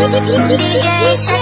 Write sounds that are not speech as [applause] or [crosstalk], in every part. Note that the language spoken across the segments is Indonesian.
Yes,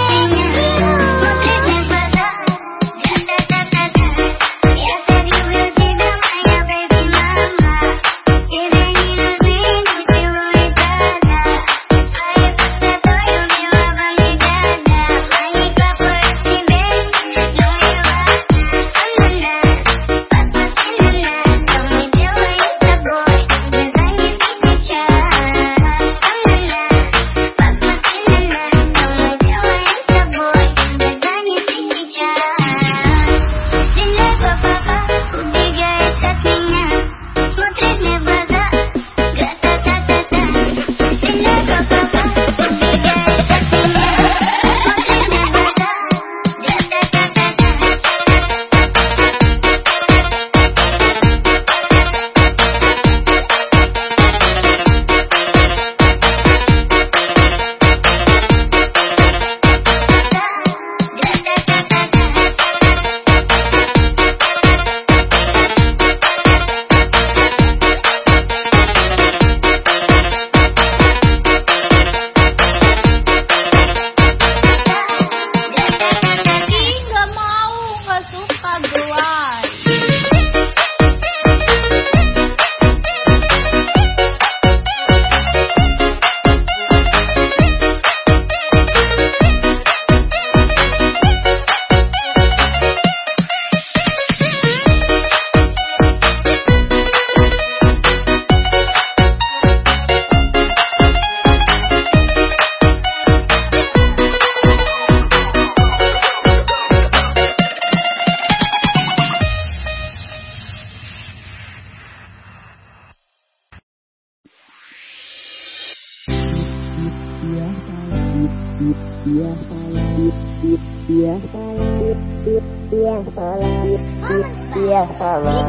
salah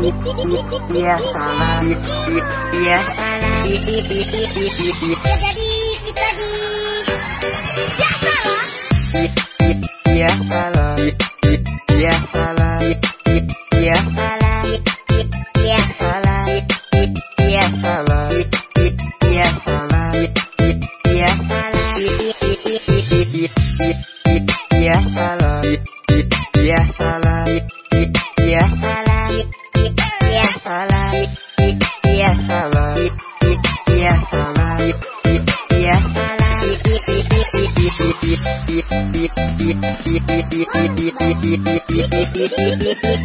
Iya salah Iya Jadi kita di Iya salah. Iya salah. Iya salah. Thank [laughs] you.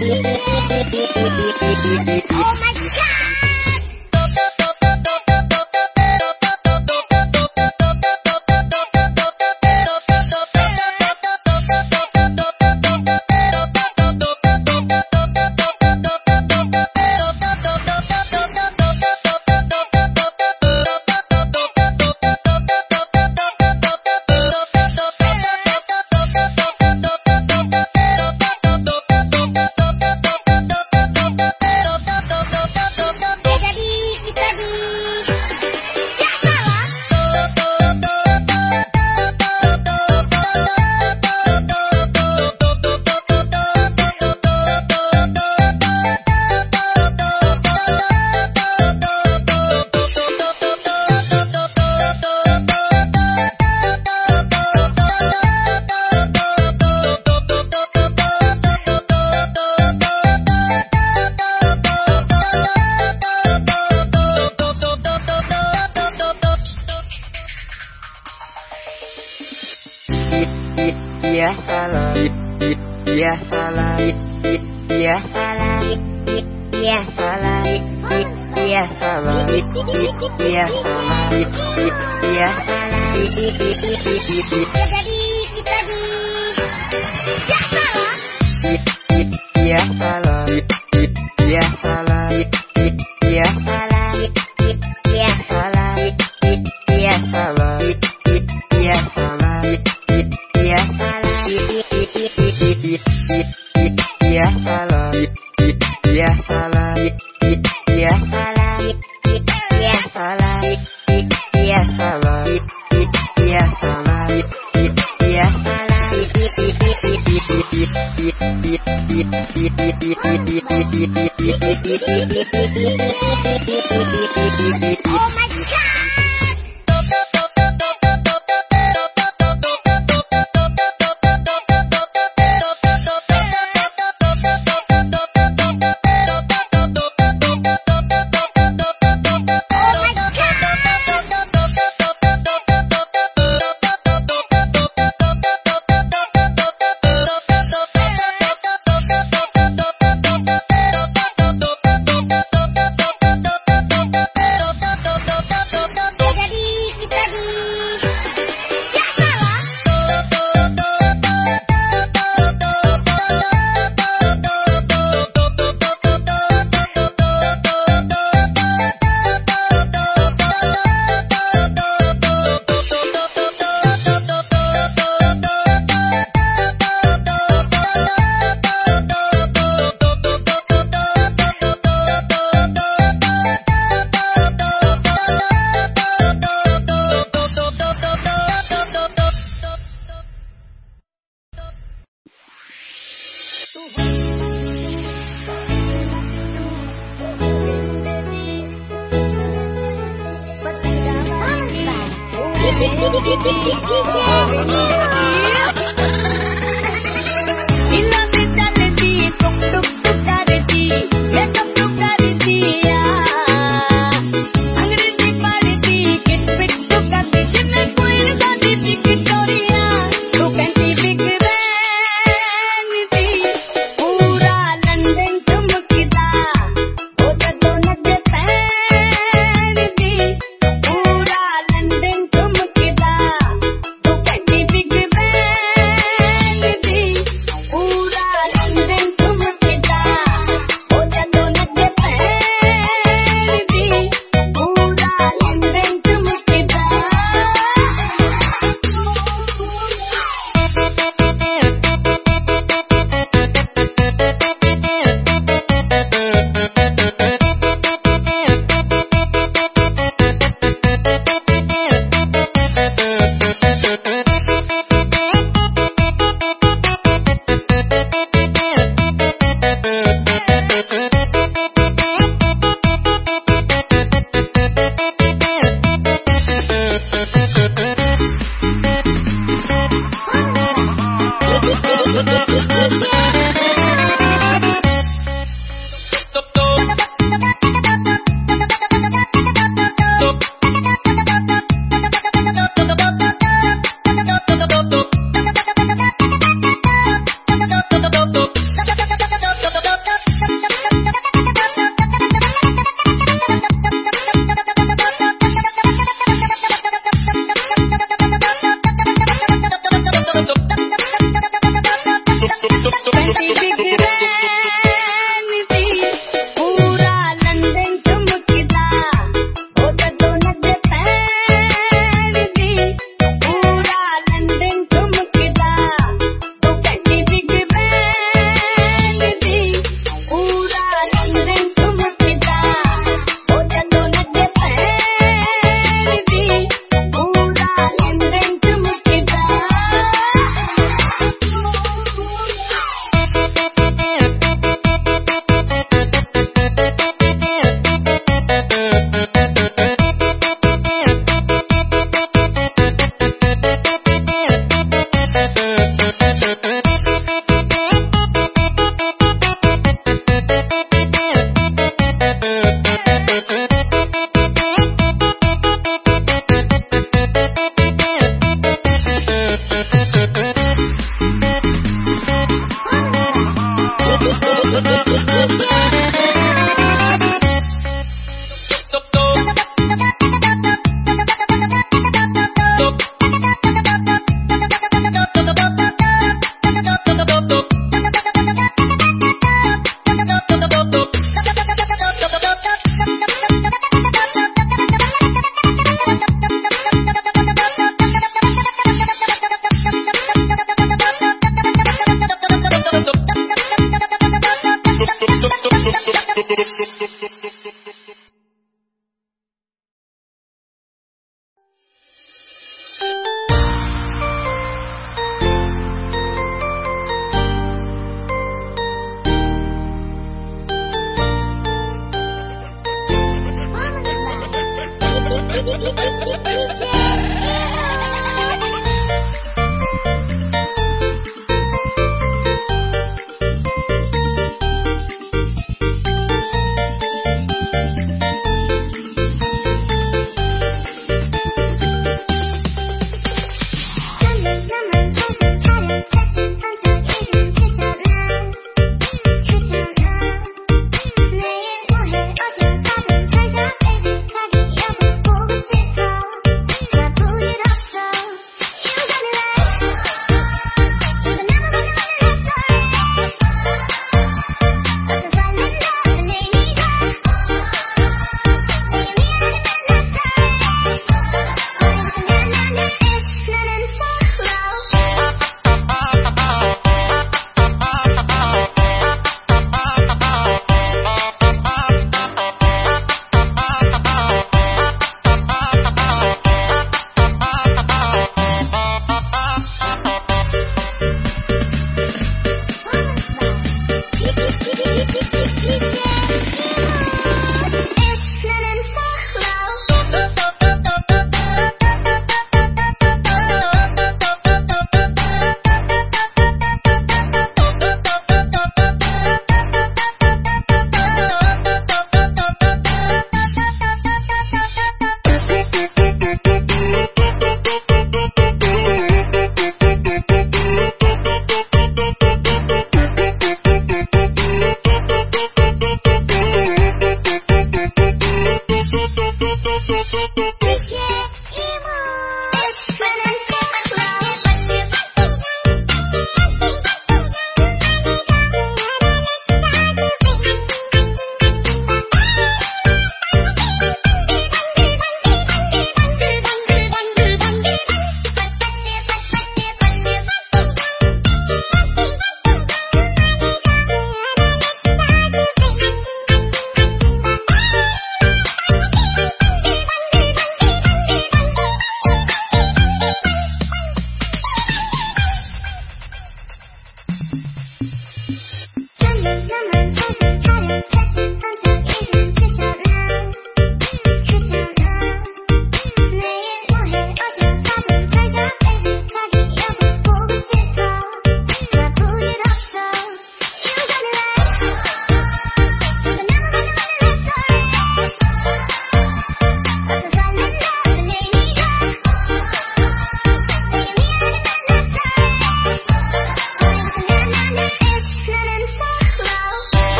ya salah ya salah ya salah ya salah ya salah ya salah. Ya jadi ya ya salah ya salah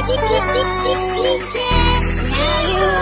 Now you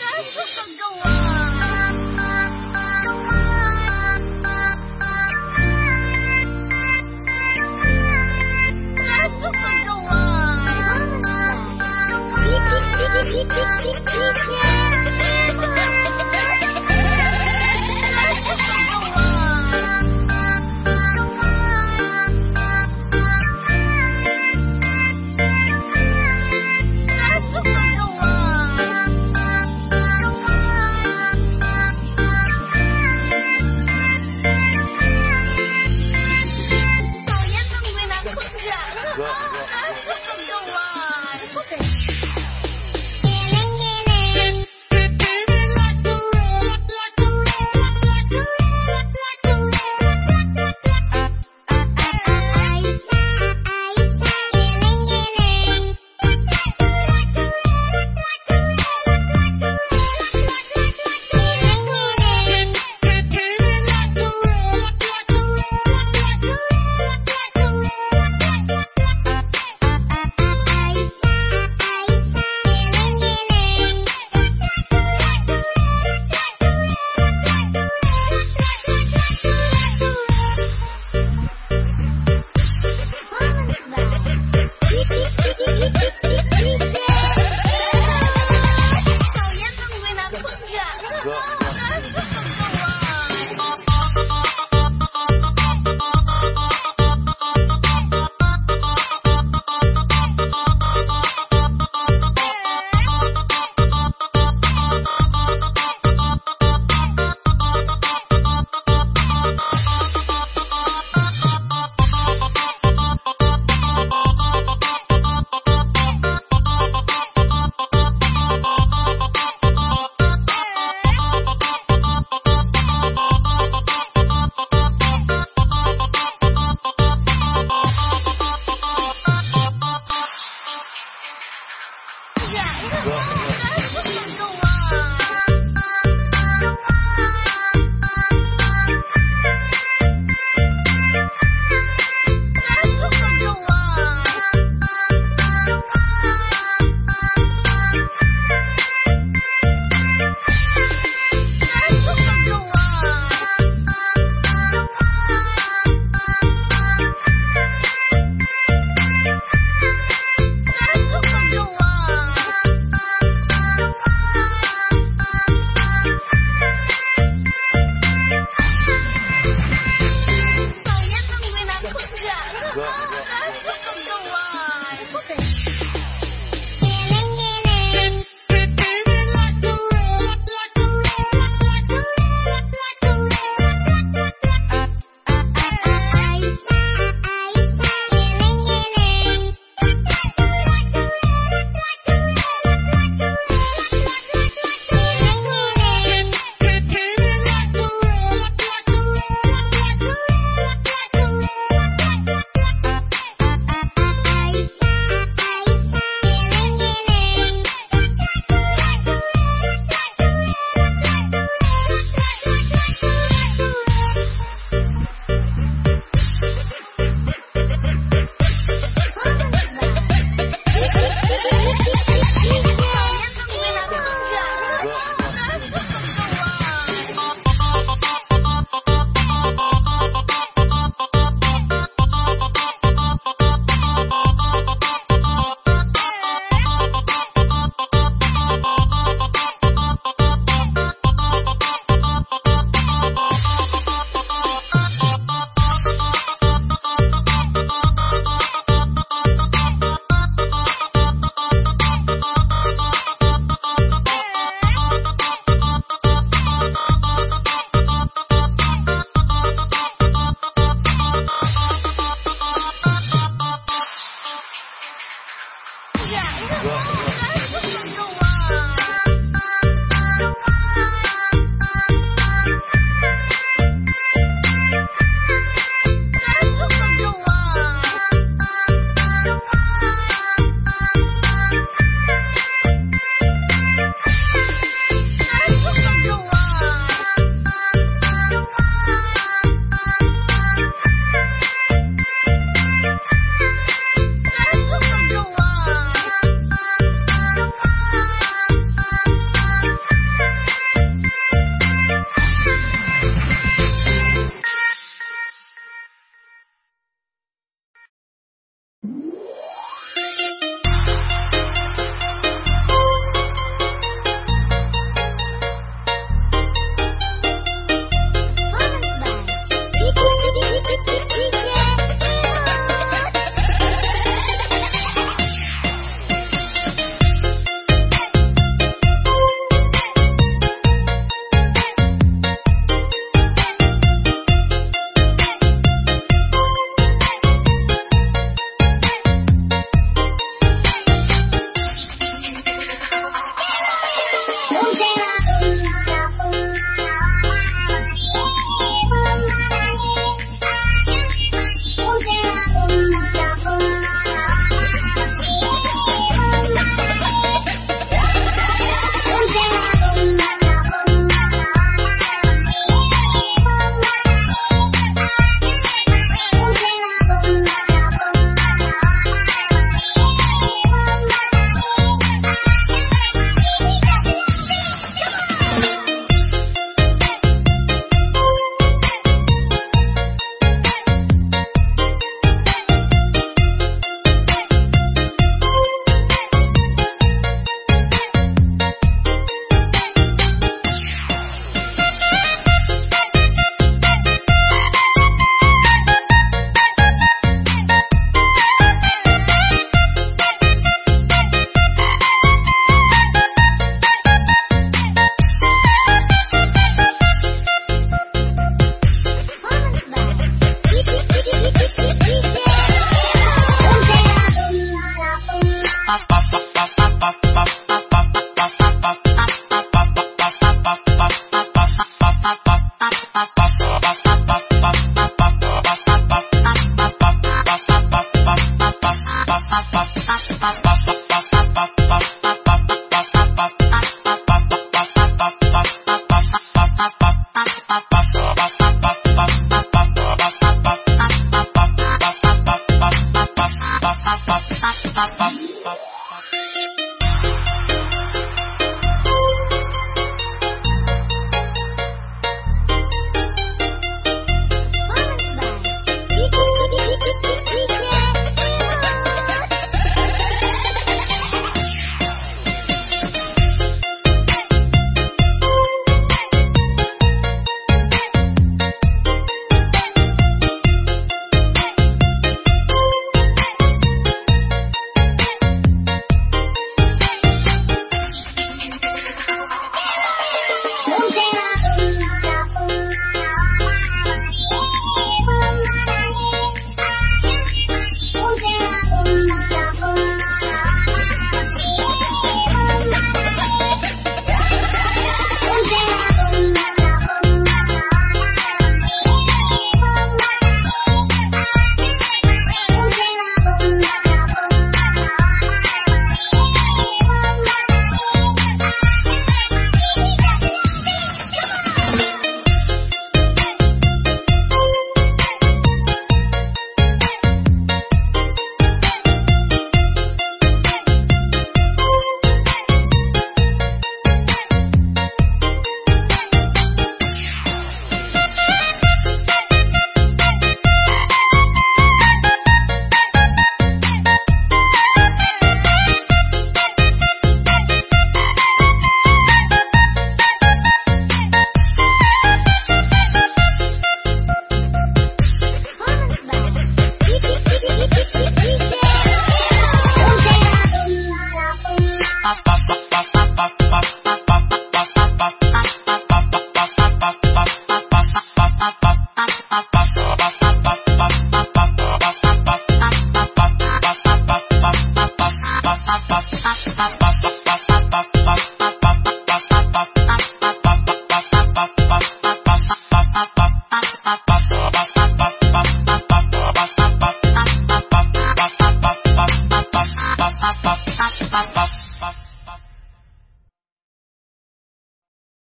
还是不够啊！还是不够啊！还是不够啊！